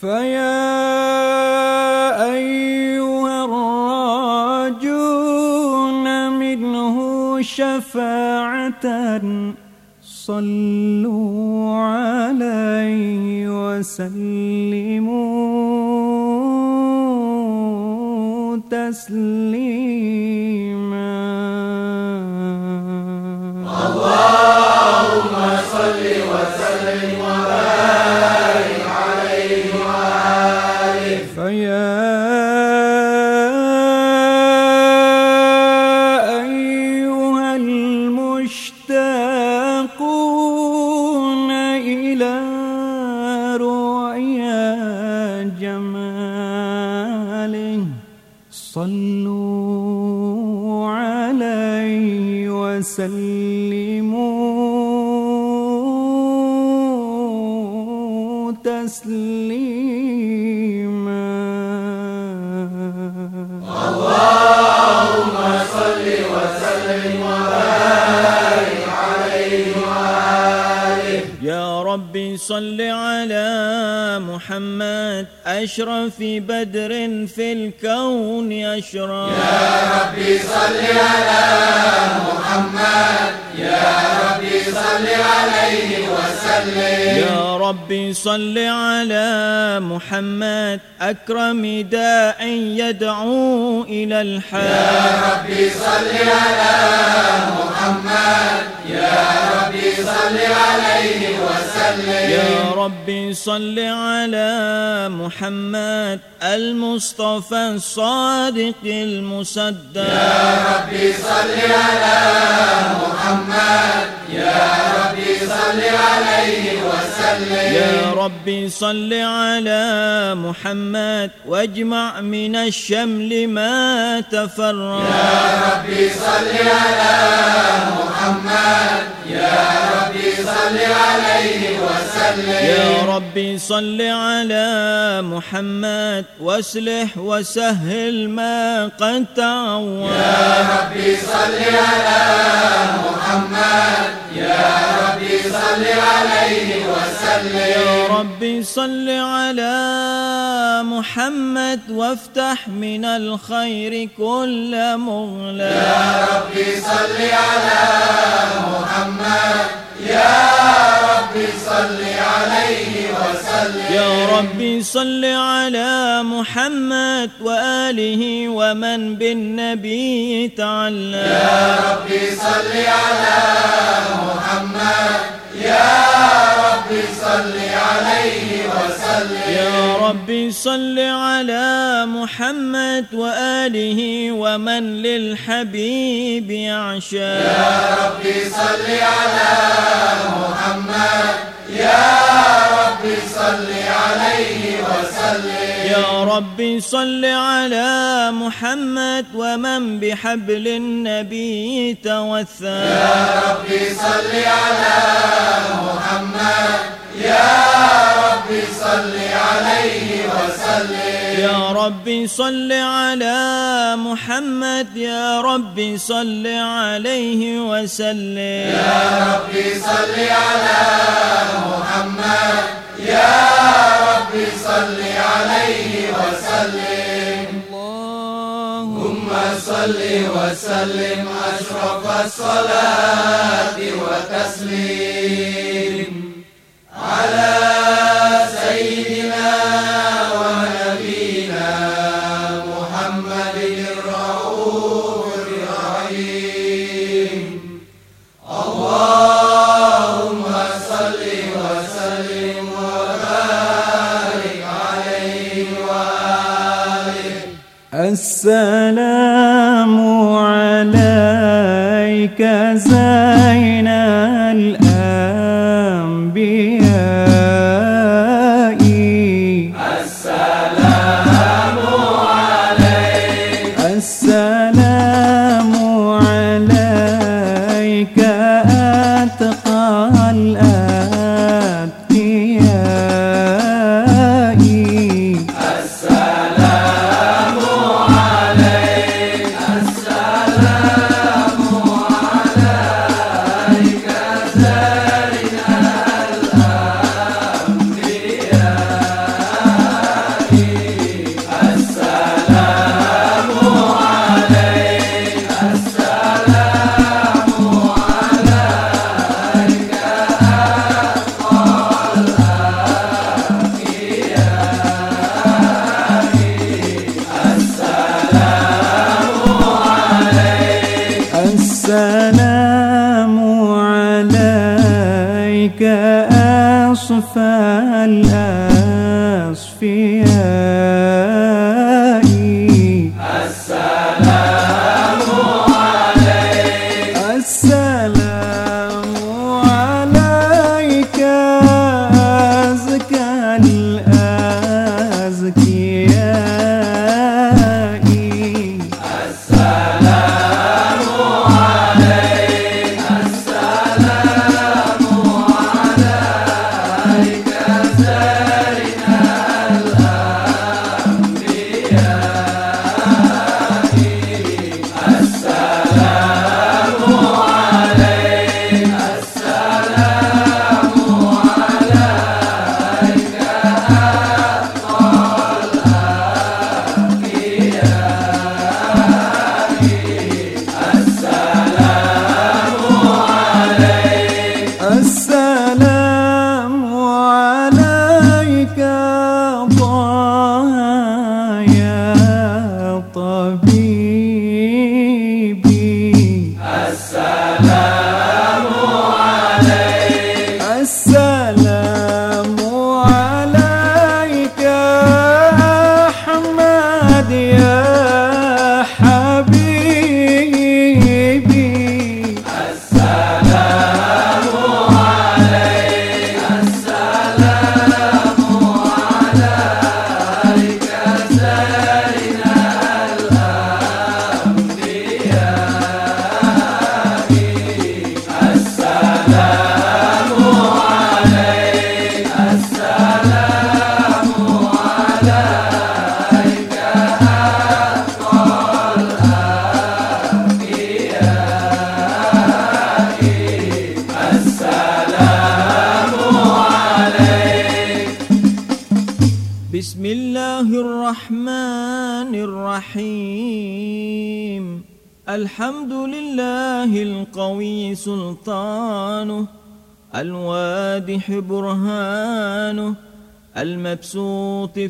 فيا أيها الراجون منه شفاعة صلوا عليه وسلموا محمد أشرف بدر في الكون أشرف. يا ربي صل على محمد يا ربي صل عليه وسلم. يا ربي صل على محمد أكرم داع يدعو إلى الحق. يا ربي صل على محمد يا ربي صل عليه وسلم. يا ربي صل على محمد المصطفى الصادق المصدق يا ربي صل على محمد. يا ربي صل عليه وسلم. يا ربي صل على محمد واجمع من الشمل ما تفرق. يا ربي صل على محمد. يا ربي صل عليه وسلم. يا ربي صل على محمد واصلح وسهل ما قد تعود يا ربي صل على محمد. يا ربي صل عليه وسلم. يا ربي صل على محمد وافتح من الخير كل مغلق. يا ربي صل على محمد. يا ربي صل عليه وسلم. يا ربي صل على محمد وآله ومن بالنبي تعلق يا ربي صل على محمد يا ربي صل عليه وسلم. يا ربي صل على محمد وآله ومن للحبيب يعشق يا ربي صل على محمد يا ربي صل عليه وسلم. يا ربي صل على محمد ومن بحبل النبي توثق. يا ربي صل على محمد. يا ربي صل عليه وسلم. يا ربي صل على محمد يا ربي صل عليه وسلم. يا ربي صل على محمد يا ربي صل عليه وسلم. اللهم صل وسلم أشرف الصلاة وتسليم. على السلام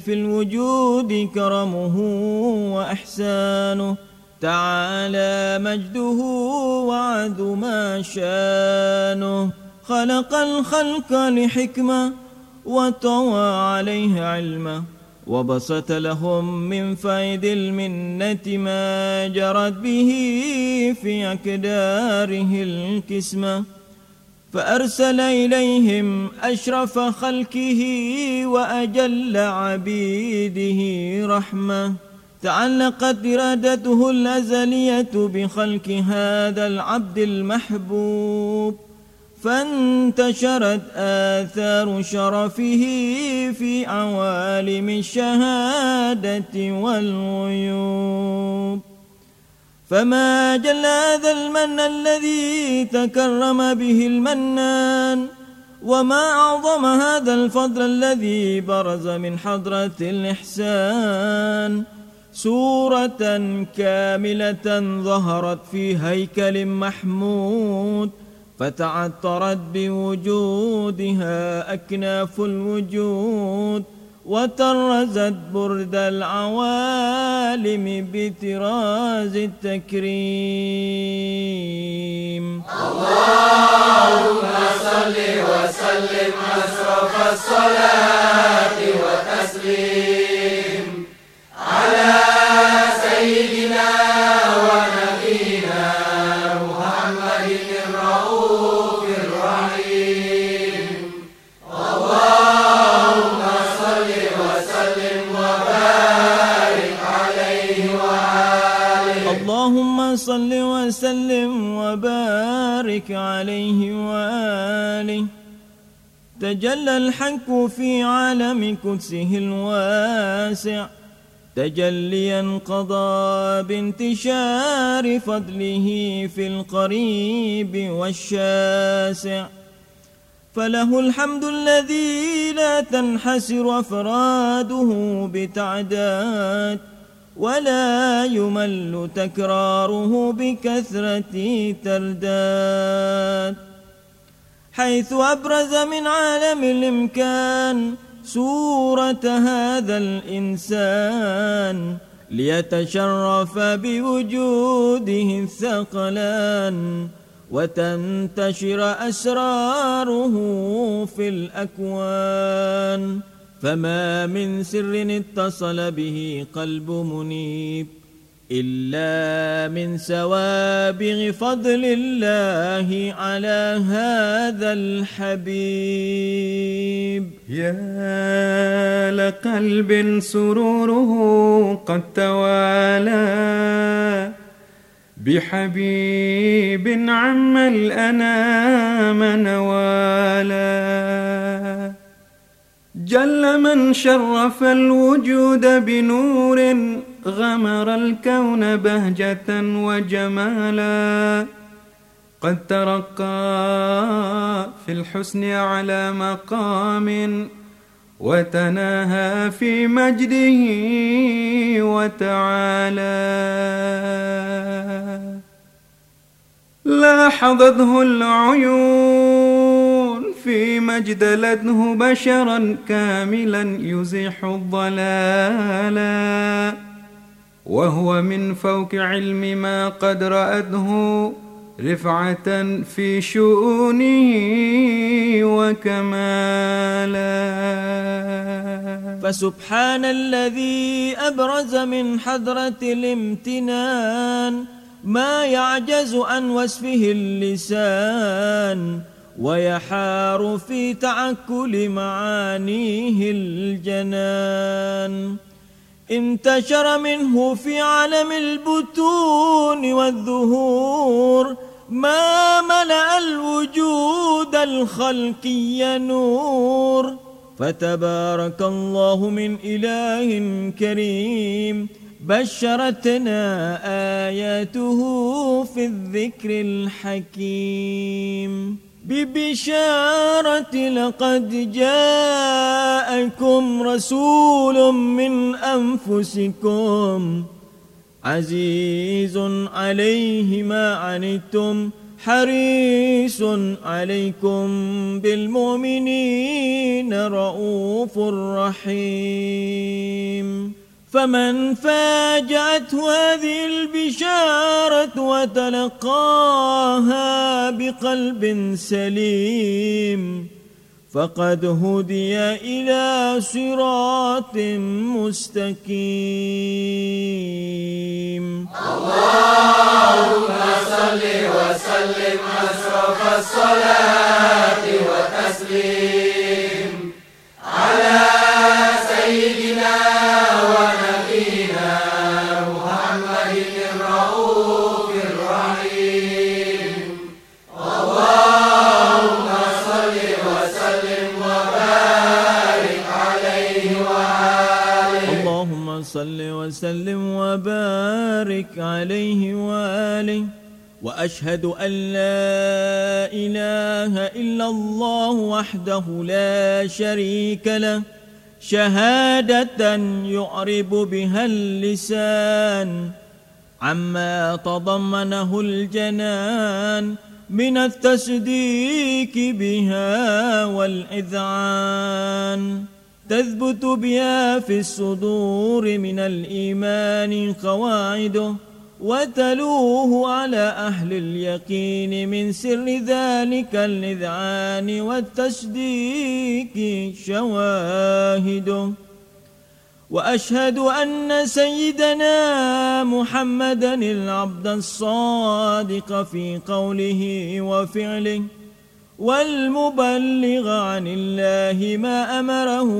في الوجود كرمه وإحسانه. تعالى مجده وعد ما شانه. خلق الخلق لحكمة وطوى عليه علمه. وبسط لهم من فيض المنة ما جرت به في أكداره الكسمة. فأرسل إليهم أشرف خلقه وأجل عبيده رحمة. تعلقت إرادته الأزلية بخلق هذا العبد المحبوب فانتشرت آثار شرفه في عوالم الشهادة والغيوب. فما جل هذا المن الذي تكرم به المنان وما أعظم هذا الفضل الذي برز من حضرة الإحسان سورة كاملة ظهرت في هيكل محمود فتعطرت بوجودها أكناف الوجود وطرزت برد العوالم بطراز التكريم. اللهم صل وسلم أشرف الصلاة وتسليم على سيدنا تجلى الحق في عالم قدسه الواسع تجليا قضى بانتشار فضله في القريب والشاسع. فله الحمد الذي لا تنحسر أفراده بتعداد ولا يمل تكراره بكثرة ترداد. حيث أبرز من عالم الإمكان صورة هذا الإنسان ليتشرف بوجوده الثقلان وتنتشر أسراره في الأكوان فما من سر اتصل به قلب منيب إلا من سوابغ فضل الله على هذا الحبيب. يا لقلب سروره قد توالى بحبيب عم الأنام نوالا. جل من شرف الوجود بنور غمر الكون بهجة وجمالا. قد ترقى في الحسن على مقام وتناهى في مجده وتعالى. لاحظته العيون في مجد لده بشرا كاملا يزيح الضلالا وهو من فوق علم ما قد رأته رفعة في شؤونه وكمالا. فسبحان الذي أبرز من حضرة الامتنان ما يعجز عن وصفه اللسان ويحار في تعكل معانيه الجنان. انتشر منه في عالم البطون والظهور. ما ملأ الوجود الخلقي نور. فتبارك الله من إله كريم. بشرتنا آياته في الذكر الحكيم. ببشارة لقد جاءكم رسول من أنفسكم عزيز عليه ما عنتم حريص عليكم بالمؤمنين رؤوف رحيم. فمن فاجأته هذه البشارة وتلقاها بقلب سليم فقد هدي إلى صراط مستقيم. اللهم صل وسلم أشرف الصلاة والتسليم على سيدنا ونبينا وبارك عليه وآله وأشهد أن لا إله إلا الله وحده لا شريك له شهادة يعرب بها اللسان. عما تضمنه الجنان من التصديق بها والإذعان. تثبت بها في الصدور من الإيمان قواعده وتلوه على أهل اليقين من سر ذلك الإذعان والتصديق شواهده وأشهد أن سيدنا محمدا العبد الصادق في قوله وفعله. والمبلغ عن الله ما أمره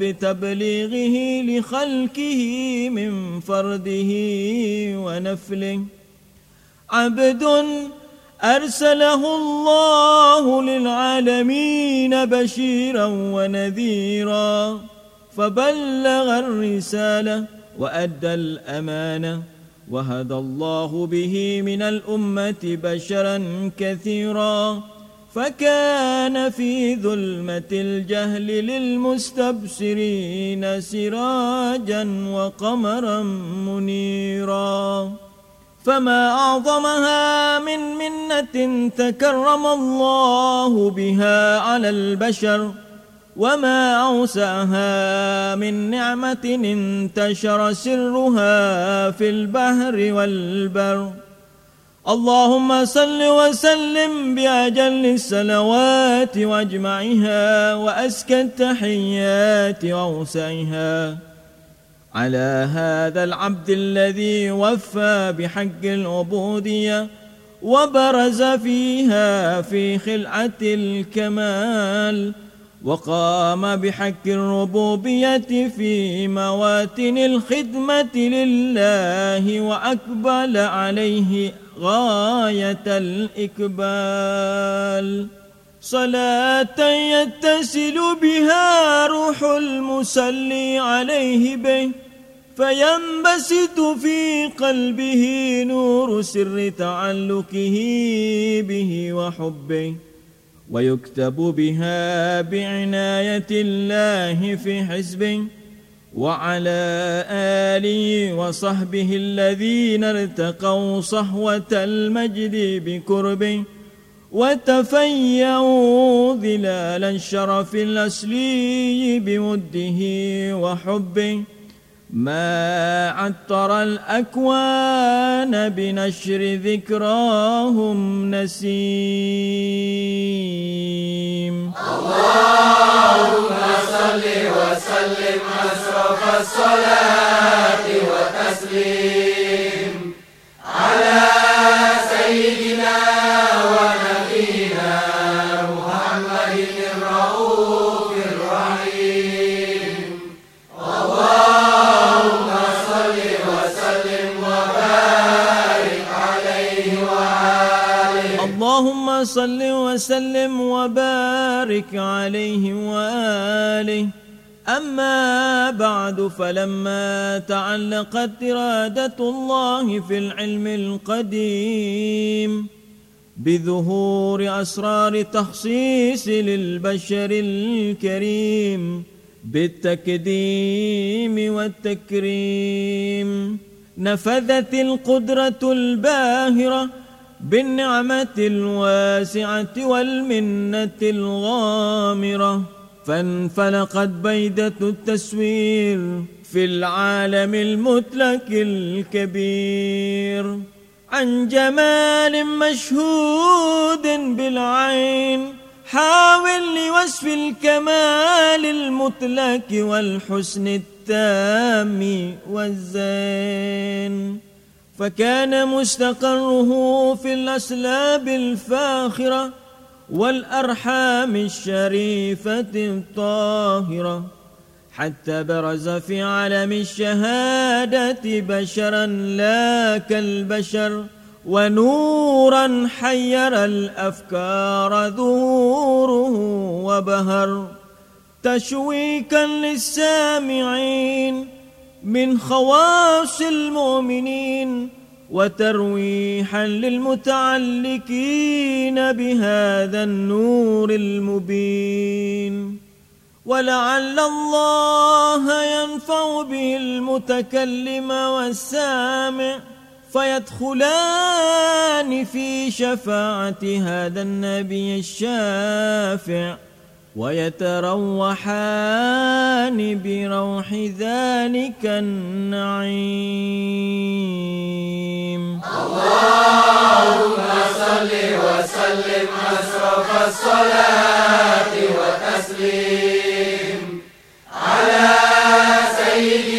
بتبليغه لخلقه من فرده ونفله. عبد أرسله الله للعالمين بشيرا ونذيرا فبلغ الرسالة وأدى الأمانة وهدى الله به من الأمة بشرا كثيرا. فكان في ظلمة الجهل للمستبصرين سراجا وقمرا منيرا. فما أعظمها من منة تكرم الله بها على البشر وما أوسعها من نعمة انتشر سرها في البحر والبر. اللهم صل وسلم بأجل الصلوات واجمعها وأزكى التحيات وأوسعها على هذا العبد الذي وفى بحق العبودية وبرز فيها في خلعة الكمال وقام بحق الربوبية في مواتن الخدمة لله وأقبل عليه غاية الإقبال. صلاة يتصل بها روح المصلي عليه به فينبسط في قلبه نور سر تعلقه به وحبه. ويكتب بها بعناية الله في حزبه وعلى آله وصحبه الذين ارتقوا صهوة المجد بكربه وتفيأوا ظلال الشرف الأصلي بوده وحبه ما عطر الأكوان بنشر ذكراهم نسيم. اللهم صل وسلم أشرف الصلاة وتسليم على اللهم صل وسلم وبارك عليه وآله. أما بعد فلما تعلقت إرادة الله في العلم القديم بظهور أسرار تخصيص للبشر الكريم بالتكديم والتكريم نفذت القدرة الباهرة بالنعمة الواسعة والمنة الغامرة. فانفلقت بيدة التسوير في العالم المطلق الكبير. عن جمال مشهود بالعين حاول لوصف الكمال المطلق والحسن التام والزين. فكان مستقره في الأسلاب الفاخرة والأرحام الشريفة الطاهرة حتى برز في عالم الشهادة بشرا لا كالبشر ونورا حير الأفكار ظهوره وبهر تشويكا للسامعين من خواص المؤمنين وترويحا للمتعلقين بهذا النور المبين. ولعل الله ينفع به المتكلم والسامع فيدخلان في شفاعة هذا النبي الشافع. ويتروحان بروح ذلك النعيم. اللهم صل وسلم أشرف الصلاة وتسليم على سيدنا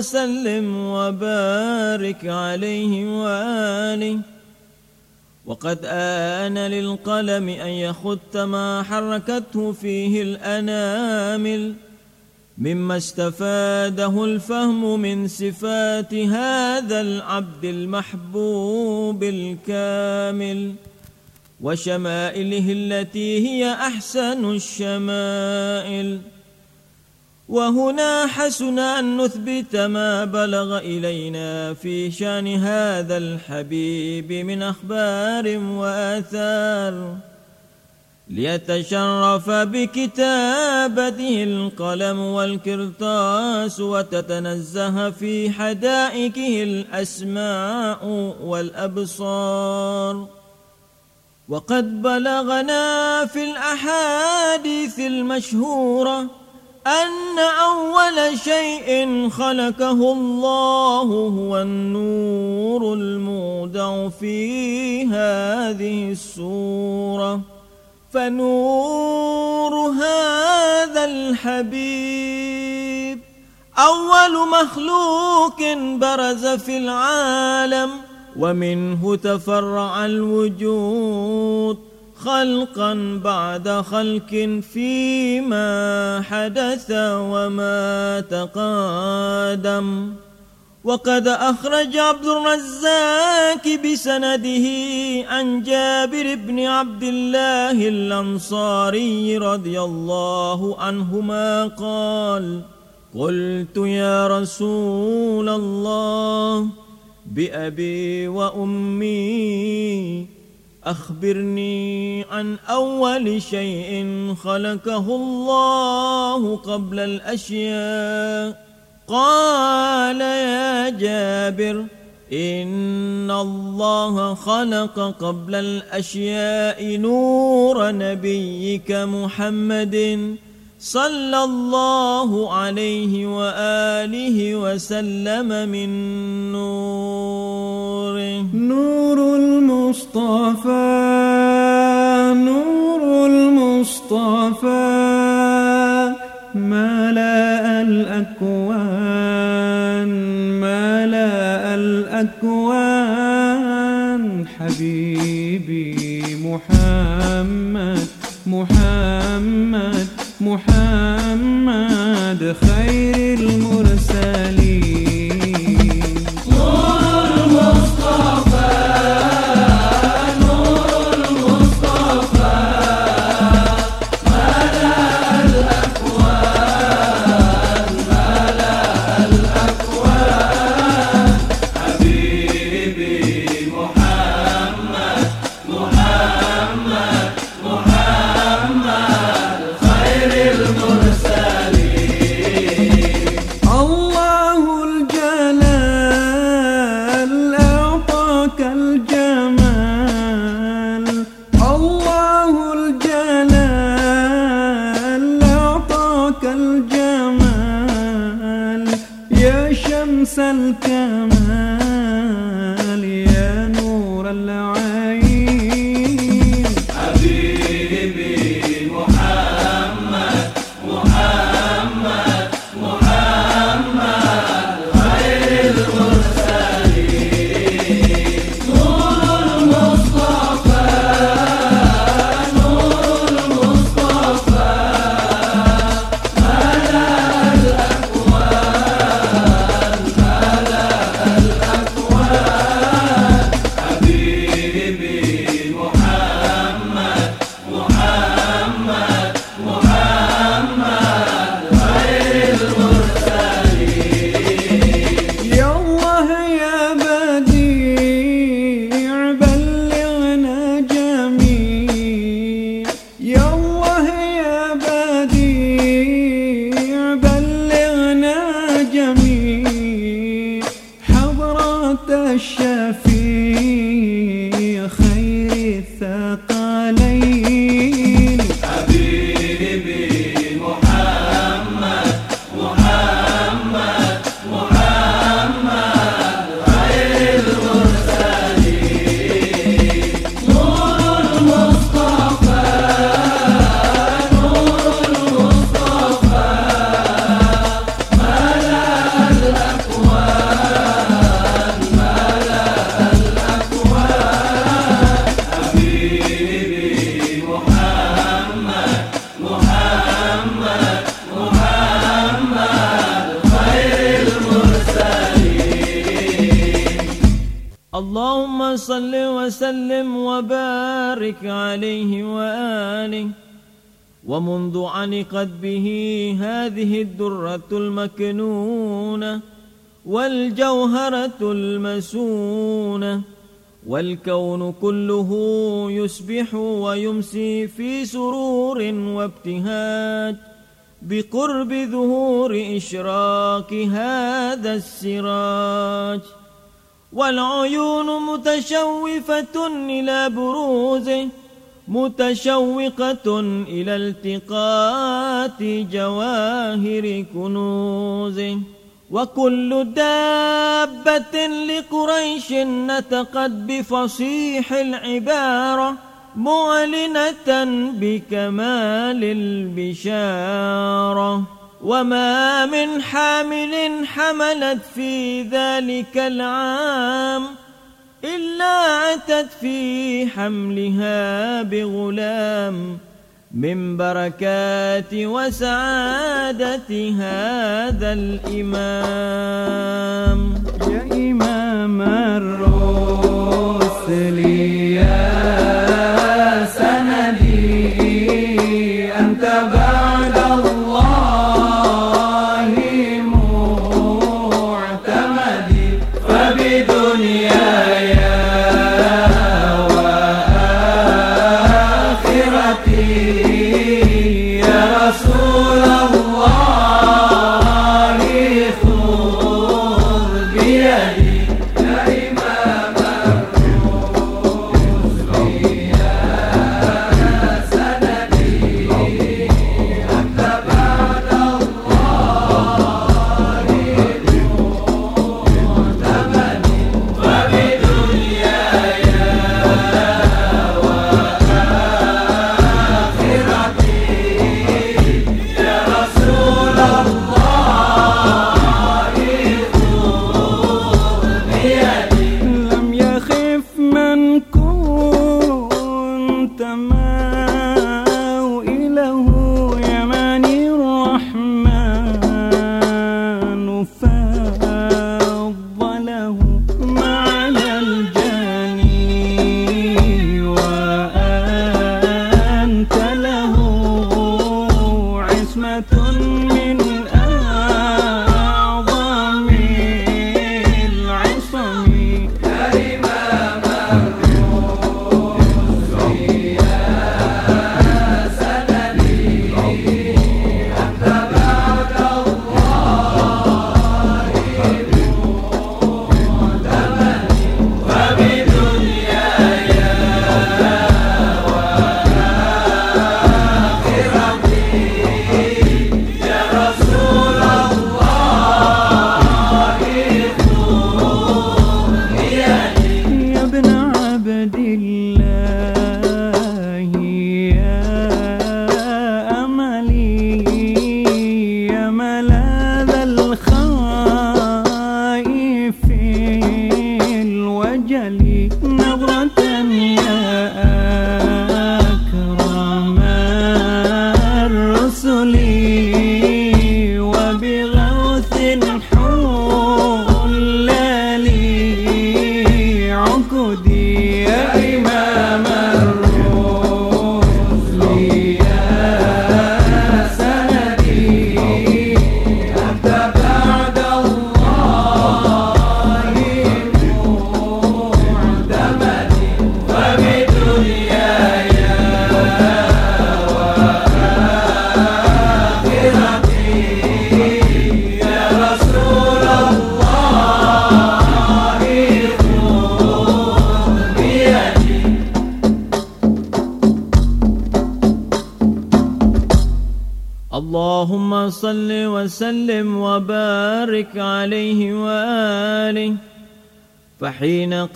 وسلم وبارك عليه وآله. وقد آن للقلم أن يخت ما حركته فيه الأنامل. مما استفاده الفهم من صفات هذا العبد المحبوب الكامل. وشمائله التي هي أحسن الشمائل. وهنا حسن أن نثبت ما بلغ إلينا في شأن هذا الحبيب من أخبار وآثار. ليتشرف بكتابته القلم والكرتاس وتتنزه في حدائقه الأسماء والأبصار. وقد بلغنا في الأحاديث المشهورة أن أول شيء خلقه الله هو النور المودع في هذه السورة. فنور هذا الحبيب. أول مخلوق برز في العالم ومنه تفرع الوجود. خلقا بعد خلق فيما حدث وما تقادم وقد أخرج عبد الرزاك بسنده عن جابر بن عبد الله الأنصاري رضي الله عنهما قال قلت يا رسول الله بأبي وأمي أخبرني عن أول شيء خلقه الله قبل الأشياء. قال يا جابر إن الله خلق قبل الأشياء نور نبيك محمد صلى الله عليه وآله وسلم من نوره نور المصطفى نور المصطفى. ملأ الأكوان ملأ الأكوان. حبيبي محمد محمد محمد خير المرسلين. اللهم صل وسلم وبارك عليه وآله ومنذ علقت به هذه الدرة المكنونة والجوهرة المسونة والكون كله يسبح ويمسي في سرور وابتهاج بقرب ظهور إشراق هذا السراج. والعيون متشوفة إلى بروزه متشوقة إلى التقاط جواهر كنوزه. وكل دابة لقريش نتقت بفصيح العبارة معلنة بكمال البشارة. وما من حامل حملت في ذلك العام إلا أتت في حملها بغلام من بركات وسعادة هذا الإمام يا إمام الرسل يا سندي أنت بعد الله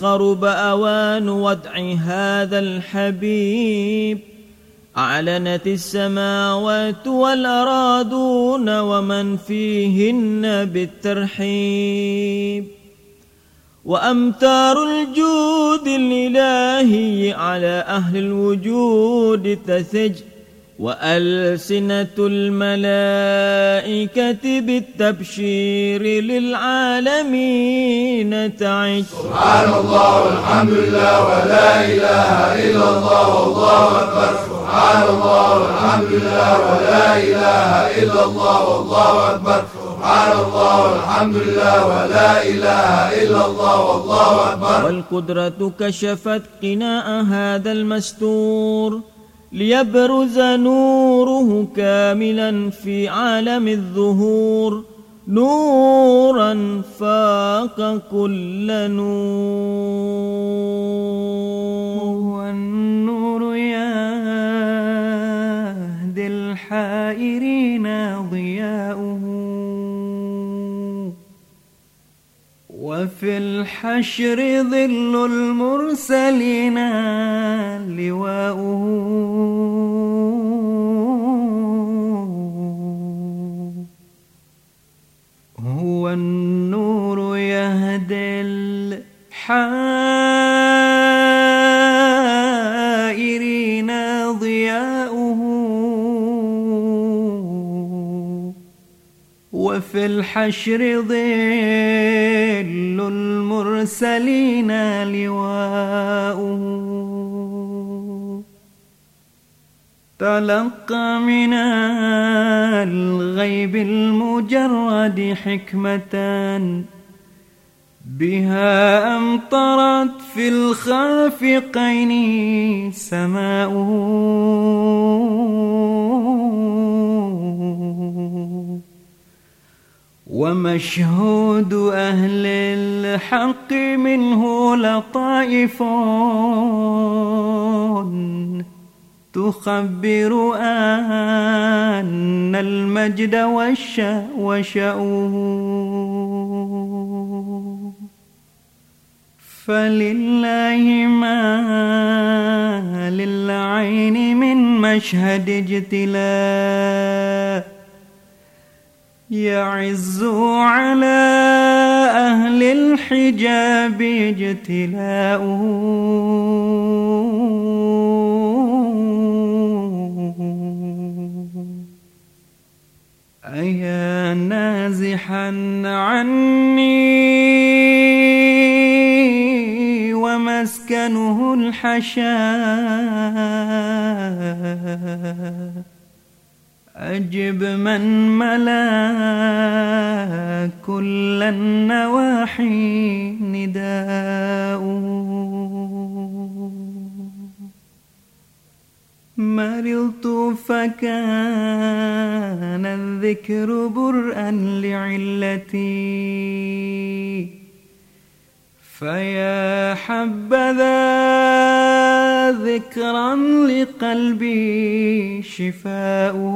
قرب أوان وضع هذا الحبيب. أعلنت السماوات والأراضون ومن فيهن بالترحيب. وأمتار الجود الإلهي على أهل الوجود تثج وألسنة الملائكة بالتبشير للعالمين تعج سبحان الله والحمد لله ولا إله إلا الله والله أكبر. سبحان الله والحمد لله ولا إله إلا الله والله أكبر. سبحان الله والحمد لله ولا إله إلا الله والله أكبر. والقدرة كشفت قناع هذا المستور. ليبرز نوره كاملا في عالم الظهور. نورا فاق كل نور. والنور يهدي الحائرين ضياؤه. وفي الحشر ظل المرسلين لواؤه. هو النور يهدي الحائرين وفي الحشر ظل المرسلين لواؤه. تلقى من الغيب المجرد حكمة بها أمطرت في الخافقين سماؤه. ومشهود أهل الحق منه لطائف تخبر أن المجد والش وشأوه. فلله ما للعين من مشهد اجتلاء. يعز على أهل الحجاب اجتلاؤه. أيا نازحا عني ومسكنه الحشا. أجب من ملا كل النواحي نداؤه مرضت فكان الذكر برءا لعلتي. فيا حبذا ذكرا لقلبي شفاؤه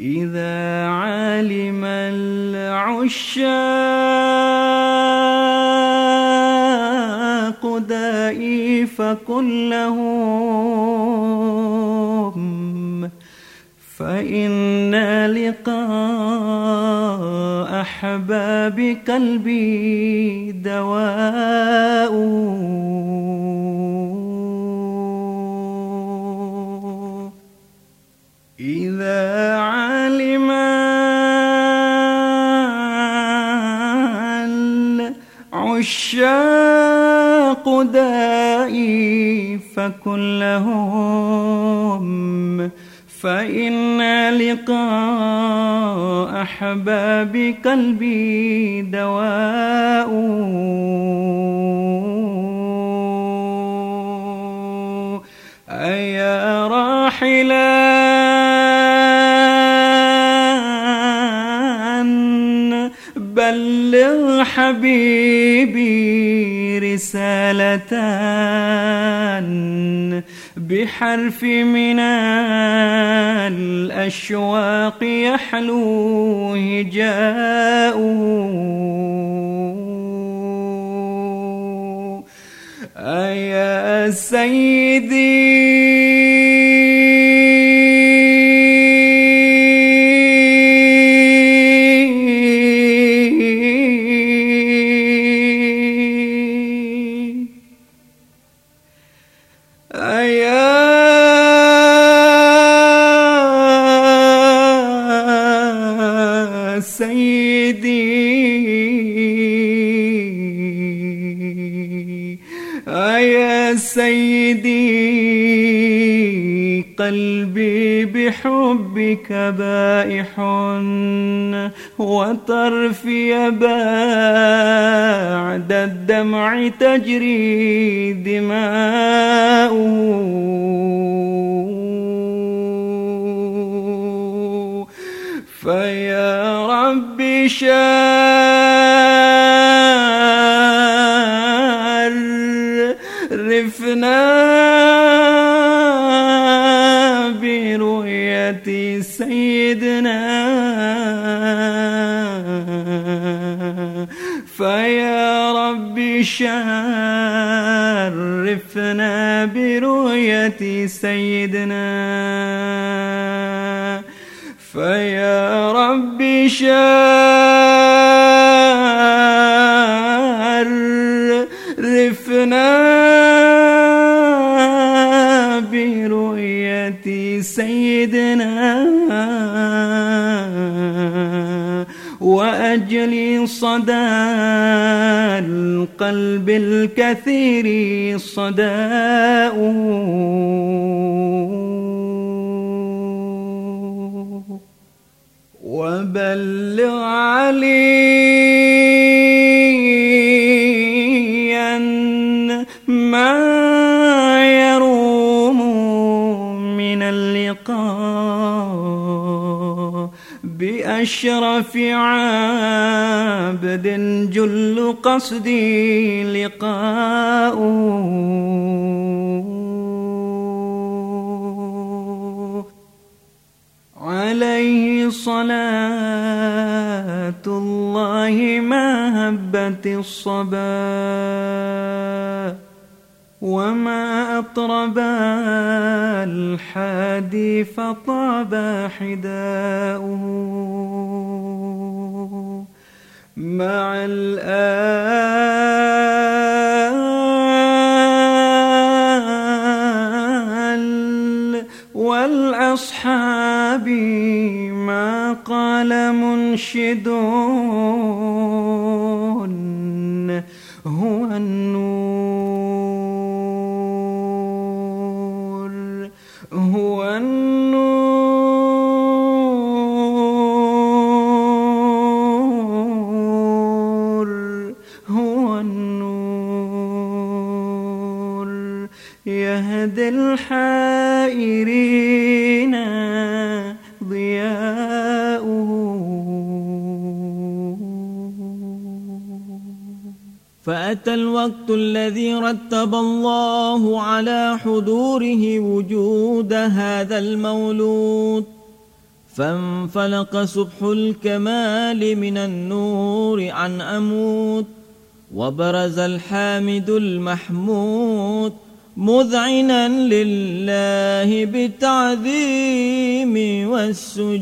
إذا علم العشاق دائي فقل لهم فإن لقاء أحباب قلبي دواء إذا علم العشاق دائي فكن لهم فإن لقاء أحباب قلبي دواء. أيا راحلا بلغ حبيبي رسالة بحرف من الأشواق يحلو هجاؤه. أيا سيدي بحبك بائح وطرفي بعد الدمع تجري دماؤه. شرفنا برؤية سيدنا. فيا ربي شرفنا برؤية سيدنا. وأجل صدى القلب الكثير صداؤه وبلغ بأشرف عابد جل قصدي لقاؤه. عليه صلاة الله ما هبت الصبا. وما أطرب الحادي فطاب حداؤه مع الآل والأصحاب ما قال منشد هو النور يهدي الحائرين ضياؤه. فأتى الوقت الذي رتب الله على حضوره وجود هذا المولود. فانفلق سبح الكمال من النور عن أمود وبرز الحامد المحمود. مذعنا لله بالتعظيم والسجود.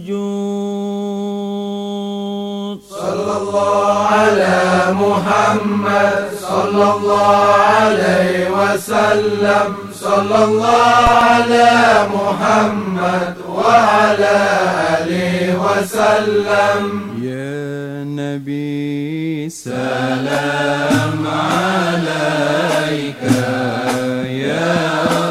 صلى الله على محمد صلى الله عليه وسلم. صلى الله على محمد وعلى آله وسلم. يا نبي سلام عليك. يا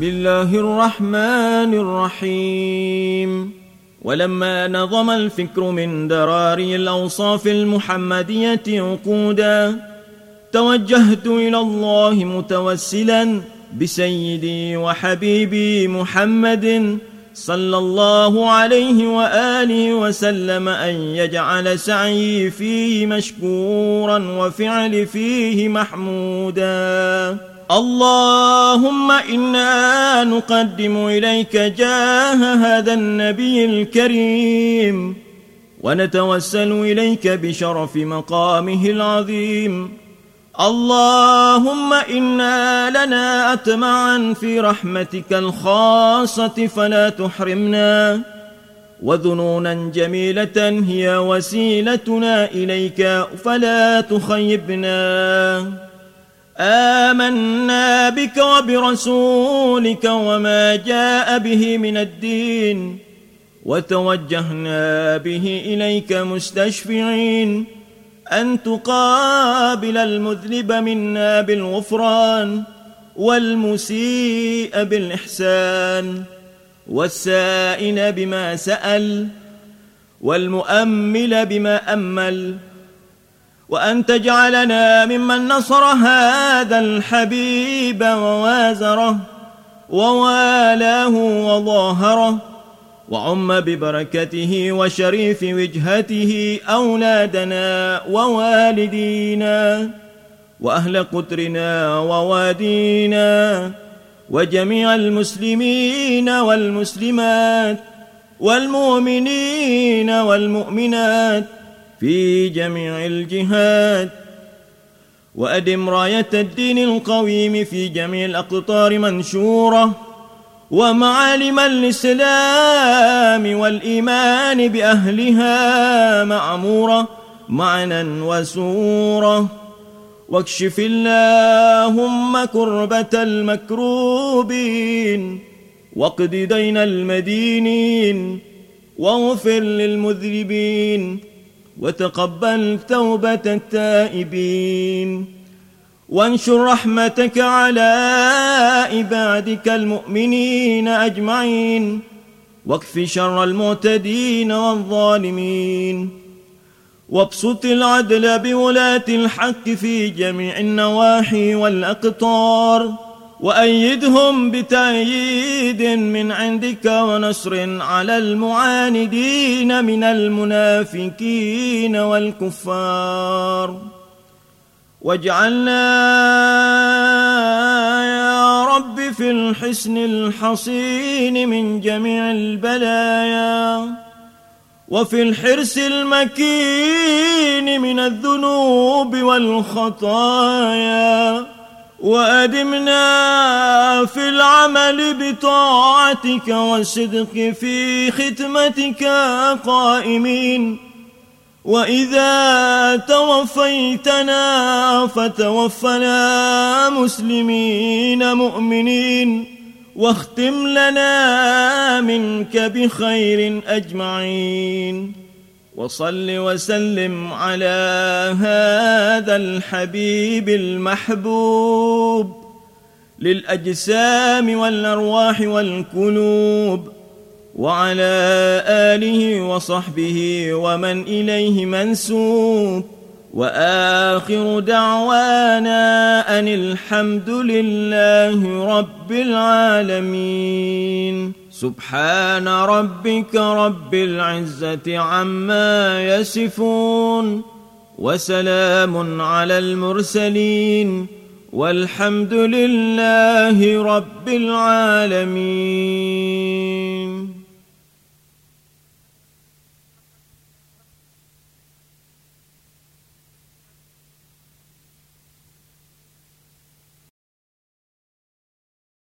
بسم الله الرحمن الرحيم. ولما نظم الفكر من دراري الأوصاف المحمدية عقودا توجهت إلى الله متوسلا بسيدي وحبيبي محمد صلى الله عليه وآله وسلم أن يجعل سعيي فيه مشكورا وفعلي فيه محمودا. اللهم إنا نقدم إليك جاه هذا النبي الكريم ونتوسل إليك بشرف مقامه العظيم. اللهم إنا لنا اطمعا في رحمتك الخاصة فلا تحرمنا وذنونا جميلة هي وسيلتنا إليك فلا تخيبنا. آمنا بك وبرسولك وما جاء به من الدين وتوجهنا به إليك مستشفعين أن تقابل المذنب منا بالغفران والمسيء بالإحسان والسائل بما سأل والمؤمل بما أمل وأن تجعلنا ممن نصر هذا الحبيب ووازره ووالاه وظاهره وعم ببركته وشريف وجهته أولادنا ووالدينا وأهل قطرنا ووادينا وجميع المسلمين والمسلمات والمؤمنين والمؤمنات في جميع الجهات وأدم راية الدين القويم في جميع الأقطار منشورة ومعالم الإسلام والإيمان بأهلها معمورة معنا وسورة. واكشف اللهم كربة المكروبين واقض دين المدينين واغفر للمذنبين. وتقبل توبة التائبين. وانشر رحمتك على عبادك المؤمنين أجمعين. واكف شر المعتدين والظالمين. وابسط العدل بولاة الحق في جميع النواحي والأقطار. وأيدهم بتأييد من عندك ونصر على المعاندين من المنافقين والكفار. واجعلنا يا رب في الحسن الحصين من جميع البلايا وفي الحرس المكين من الذنوب والخطايا وأدمنا في العمل بطاعتك والصدق في ختمتك قائمين. وإذا توفيتنا فتوفنا مسلمين مؤمنين. واختم لنا منك بخير أجمعين. وصل وسلم على هذا الحبيب المحبوب للأجسام والأرواح والقلوب وعلى آله وصحبه ومن إليه منسوب وآخر دعوانا أن الحمد لله رب العالمين سبحان ربك رب العزة عما يصفون وسلام على المرسلين والحمد لله رب العالمين